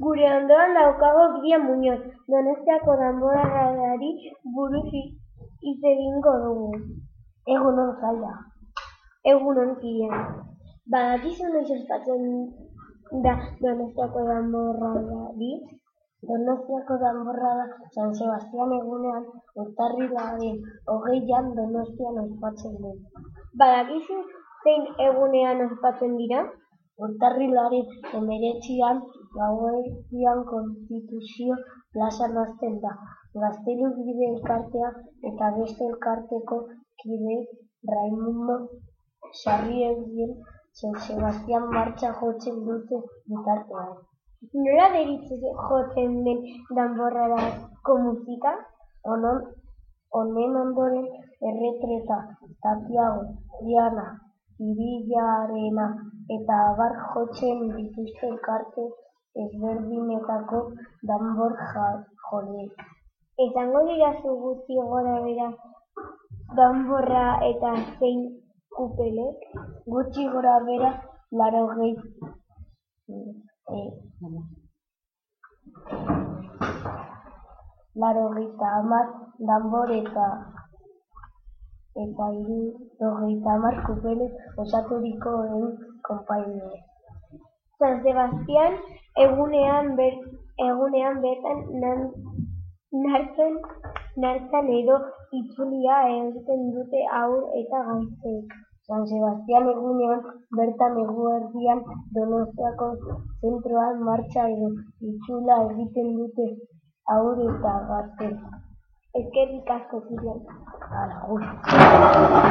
Gure ondoan daukagu Brian Muñoz, Donostiako danborradari buruz hitz egingo dugu. Egun on zaila. Egun on Brian. Badakizu noiz ospatzen da Donostiako danborradari? Donostiako danborrada San Sebastian egunean urtarrilaren hogeian Donostian ospatzen den. Badakizu zein egunean ospatzen dira? Urtarrilaren hemeretzian gauerdian Konstituzio plazan hasten da. Gaztelu Bide elkartea eta beste elkarteko kideek Raimundo Sarriegen San Sebastian martxa jotzen dute bitartean. Nola deritzo jotzen den danborradako musika? Honen ondoren Erretreta, Santiago, Triana, Irillarena eta abar jotzen dituzte elkarte ezberdinetako danbor-joleek. Esango didazu gutxi gorabehera danborra eta zein kupelek? Gutxi gorabehera laurogeita hamar danbor eta hirurogeita hamar kupelez osaturiko ehun konpainiek. San Sebastian egunean bertan dantzan edo itzulia egiten dute haur eta gazteek. San Sebastian egunean bertan eguerdian Donostiako zentroan martxa edo itzula egiten dute haur eta gazteek. Eskerrik asko Brian. Agur.